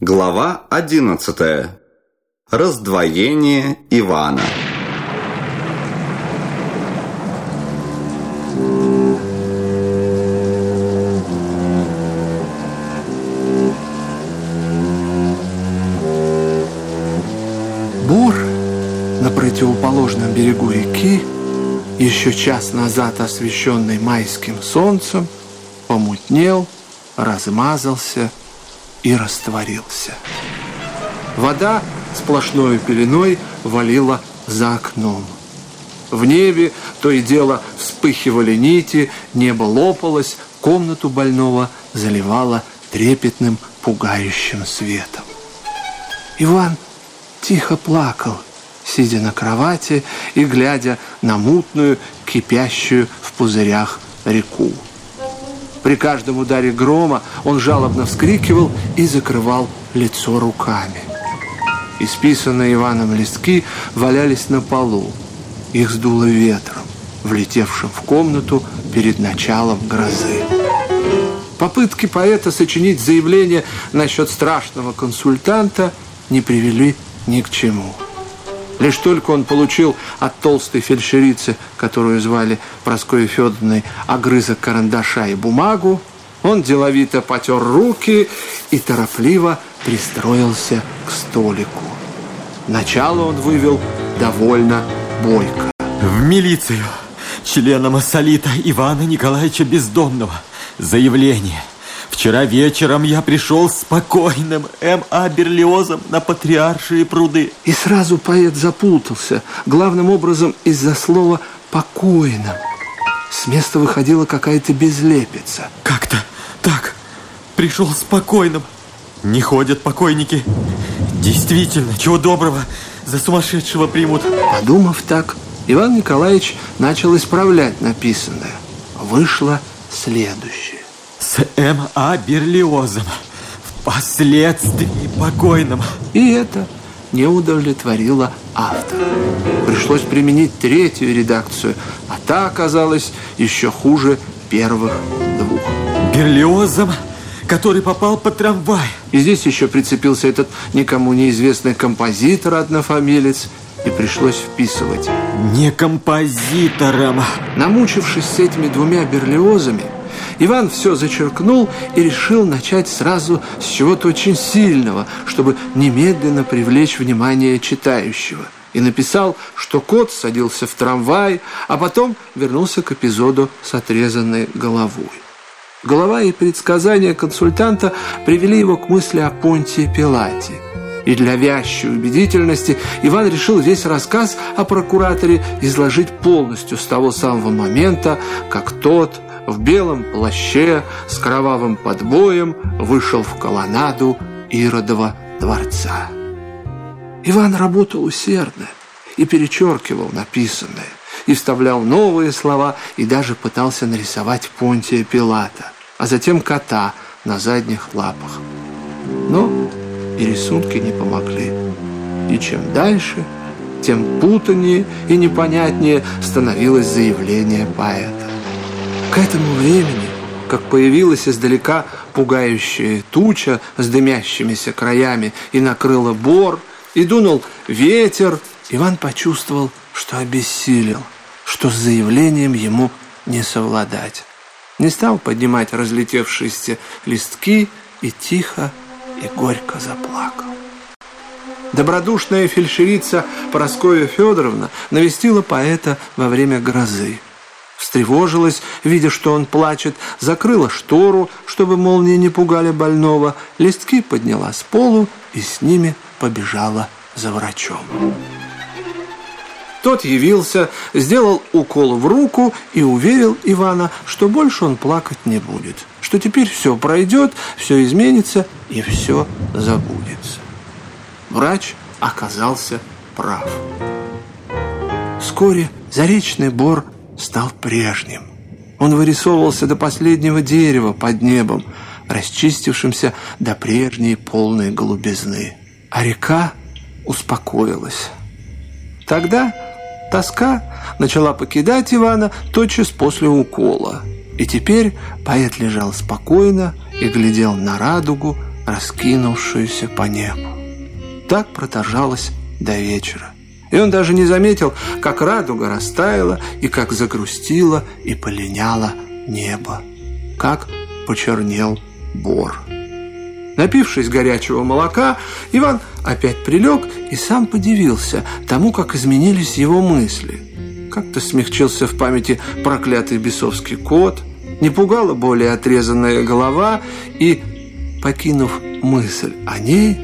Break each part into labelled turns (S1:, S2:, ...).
S1: Глава одиннадцатая. Раздвоение Ивана.
S2: Бур на противоположном берегу реки, еще час назад освещенный майским солнцем, помутнел, размазался и растворился. Вода сплошной пеленой валила за окном. В небе то и дело вспыхивали нити, небо лопалось, комнату больного заливало трепетным, пугающим светом. Иван тихо плакал, сидя на кровати и глядя на мутную, кипящую в пузырях реку. При каждом ударе грома он жалобно вскрикивал и закрывал лицо руками. Исписанные Иваном листки валялись на полу. Их сдуло ветром, влетевшим в комнату перед началом грозы. Попытки поэта сочинить заявление насчет страшного консультанта не привели ни к чему. Лишь только он получил от толстой фельдшерицы, которую звали Проскоей Федоровной, огрызок карандаша и бумагу, он деловито потер руки и торопливо пристроился к столику. Начало он вывел довольно бойко.
S3: В милицию члена Массолита Ивана Николаевича Бездомного. Заявление – Вчера вечером я пришел спокойным М.А. Берлиозом на Патриаршие пруды.
S2: И сразу поэт запутался, главным образом из-за слова «покойным». С места выходила какая-то безлепица.
S3: Как-то так, пришел спокойным. Не ходят покойники. Действительно, чего доброго, за сумасшедшего примут.
S2: Подумав так, Иван Николаевич начал исправлять написанное. Вышло следующее
S3: с М.А. Берлиозом, впоследствии покойным.
S2: И это не удовлетворило автора. Пришлось применить третью редакцию, а та оказалась еще хуже первых двух.
S3: Берлиозом, который попал под трамвай.
S2: И здесь еще прицепился этот никому неизвестный композитор-однофамилец, и пришлось вписывать.
S3: Не композитором.
S2: Намучившись с этими двумя берлиозами, Иван все зачеркнул и решил начать сразу с чего-то очень сильного, чтобы немедленно привлечь внимание читающего. И написал, что кот садился в трамвай, а потом вернулся к эпизоду с отрезанной головой. Голова и предсказания консультанта привели его к мысли о Понтии Пилате. И для вящей убедительности Иван решил весь рассказ о прокураторе изложить полностью с того самого момента, как тот в белом плаще с кровавым подбоем вышел в колоннаду Иродова дворца. Иван работал усердно и перечеркивал написанное, и вставлял новые слова, и даже пытался нарисовать Понтия Пилата, а затем кота на задних лапах. Но и рисунки не помогли. И чем дальше, тем путаннее и непонятнее становилось заявление поэта. К этому времени, как появилась издалека пугающая туча с дымящимися краями и накрыла бор, и дунул ветер, Иван почувствовал, что обессилел, что с заявлением ему не совладать. Не стал поднимать разлетевшиеся листки и тихо и горько заплакал. Добродушная фельдшерица Поросковья Федоровна навестила поэта во время грозы встревожилась, видя, что он плачет, закрыла штору, чтобы молнии не пугали больного, листки подняла с полу и с ними побежала за врачом. Тот явился, сделал укол в руку и уверил Ивана, что больше он плакать не будет, что теперь все пройдет, все изменится и все забудется. Врач оказался прав. Вскоре Заречный Бор стал прежним. Он вырисовывался до последнего дерева под небом, расчистившимся до прежней полной голубизны. А река успокоилась. Тогда тоска начала покидать Ивана тотчас после укола. И теперь поэт лежал спокойно и глядел на радугу, раскинувшуюся по небу. Так продолжалось до вечера. И он даже не заметил, как радуга растаяла и как загрустила и полиняла небо, как почернел бор. Напившись горячего молока, Иван опять прилег и сам подивился тому, как изменились его мысли. Как-то смягчился в памяти проклятый бесовский кот, не пугала более отрезанная голова, и, покинув мысль о ней,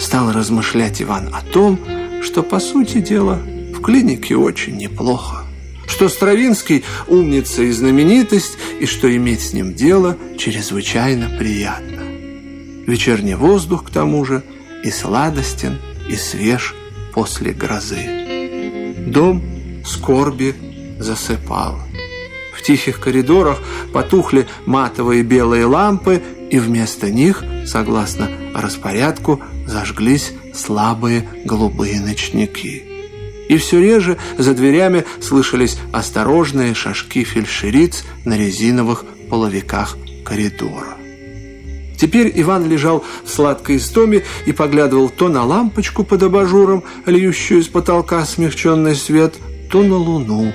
S2: стал размышлять Иван о том, что, по сути дела, в клинике очень неплохо, что Стравинский умница и знаменитость, и что иметь с ним дело чрезвычайно приятно. Вечерний воздух, к тому же, и сладостен, и свеж после грозы. Дом скорби засыпал. В тихих коридорах потухли матовые белые лампы, и вместо них, согласно распорядку, зажглись слабые голубые ночники. И все реже за дверями слышались осторожные шажки фельдшериц на резиновых половиках коридора. Теперь Иван лежал в сладкой истоме и поглядывал то на лампочку под абажуром, льющую из потолка смягченный свет, то на луну,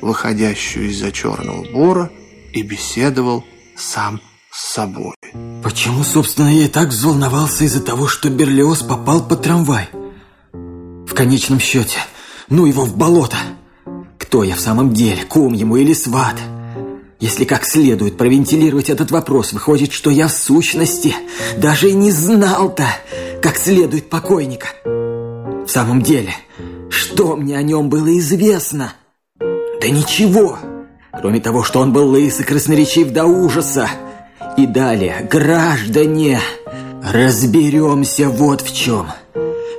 S2: выходящую из-за черного бора, и беседовал сам с собой.
S3: Почему, собственно, я и так взволновался из-за того, что Берлиоз попал под трамвай? В конечном счете, ну его в болото. Кто я в самом деле, кум ему или сват? Если как следует провентилировать этот вопрос, выходит, что я в сущности даже и не знал-то, как следует покойника. В самом деле, что мне о нем было известно? Да ничего, кроме того, что он был лыс и красноречив до ужаса. И далее, граждане, разберемся вот в чем.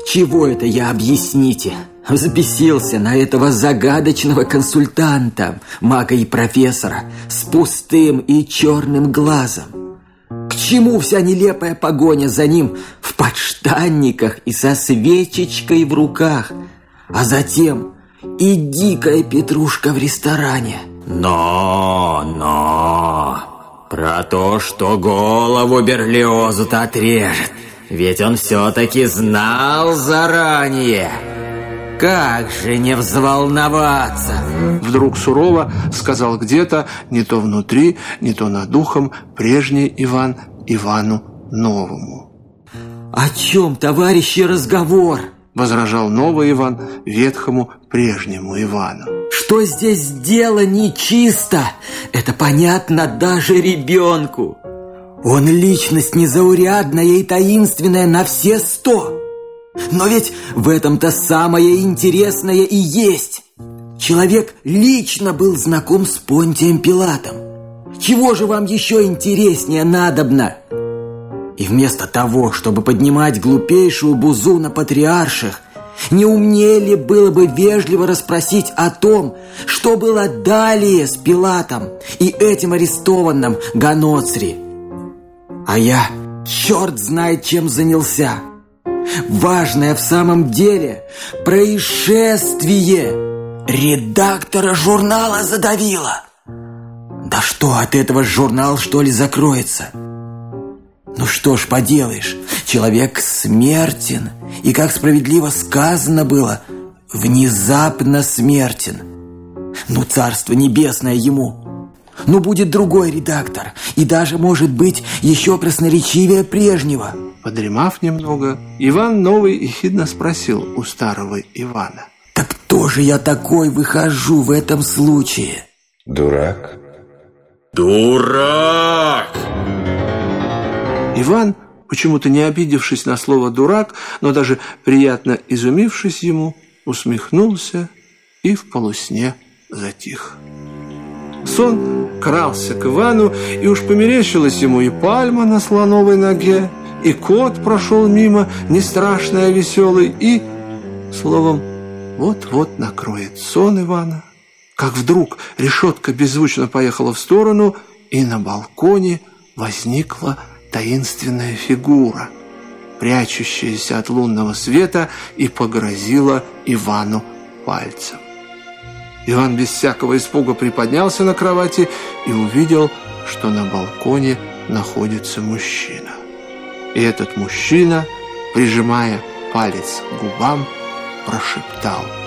S3: Чего это я, объясните? Взбесился на этого загадочного консультанта, мага и профессора, с пустым и черным глазом. К чему вся нелепая погоня за ним в подштанниках и со свечечкой в руках, а затем и дикая петрушка в ресторане? Но, но, про то, что голову Берлиозу-то отрежет, ведь он все-таки знал заранее. Как же не взволноваться?
S2: Вдруг сурово сказал где-то, не то внутри, не то над духом, прежний Иван Ивану Новому.
S3: О чем, товарищи, разговор?
S2: Возражал новый Иван ветхому прежнему Ивану.
S3: Что здесь дело нечисто, это понятно даже ребенку. Он личность незаурядная и таинственная на все сто. Но ведь в этом-то самое интересное и есть. Человек лично был знаком с Понтием Пилатом. Чего же вам еще интереснее надобно? И вместо того, чтобы поднимать глупейшую бузу на патриарших, не умнее ли было бы вежливо расспросить о том, что было далее с Пилатом и этим арестованным Ганоцри? А я черт знает чем занялся. Важное в самом деле происшествие редактора журнала задавило. Да что от этого журнал что ли закроется? Ну что ж поделаешь, человек смертен, и как справедливо сказано было, внезапно смертен. Ну царство небесное ему. Ну будет другой редактор, и даже может быть еще красноречивее прежнего.
S2: Подремав немного, Иван Новый ехидно спросил у старого Ивана.
S3: «Так кто же я такой выхожу в этом случае?»
S1: «Дурак».
S3: «Дурак!»
S2: Иван, почему-то не обидевшись на слово «дурак», но даже приятно изумившись ему, усмехнулся и в полусне затих. Сон крался к Ивану, и уж померещилась ему и пальма на слоновой ноге, и кот прошел мимо, не страшный, а веселый, и, словом, вот-вот накроет сон Ивана. Как вдруг решетка беззвучно поехала в сторону, и на балконе возникла таинственная фигура, прячущаяся от лунного света, и погрозила Ивану пальцем. Иван без всякого испуга приподнялся на кровати и увидел, что на балконе находится мужчина. И этот мужчина, прижимая палец к губам, прошептал –